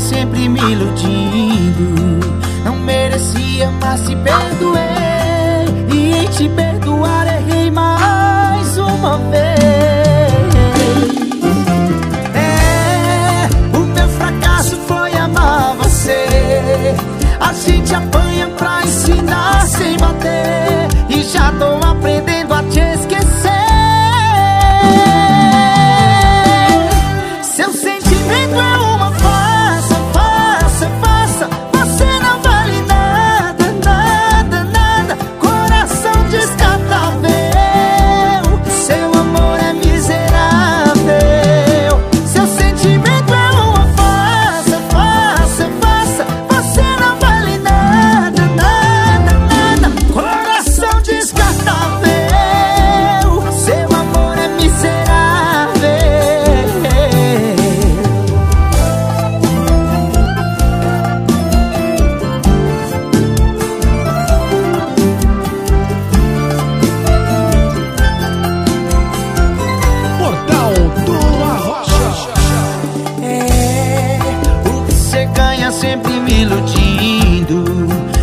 sempre me iludindo. Não merecia, mas te perdoei E em te perdoar errei mais uma vez. É, o meu fracasso foi amar você. A gente apanha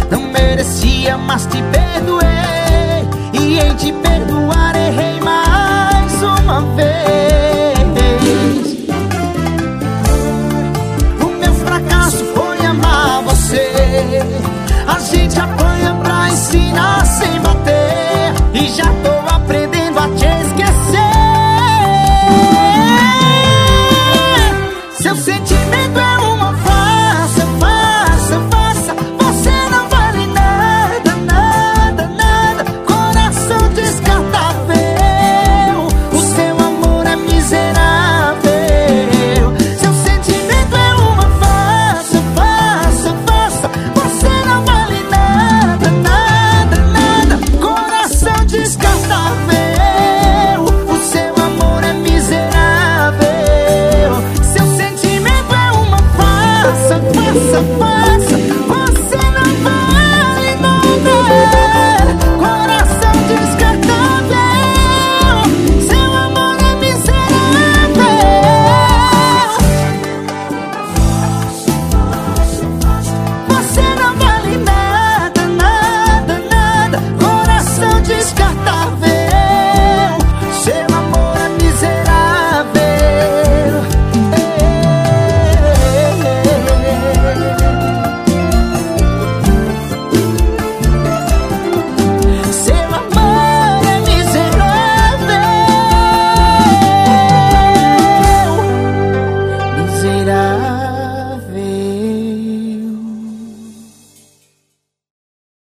Não merecia, mas te perdoei. E em te perdoarei. the fun.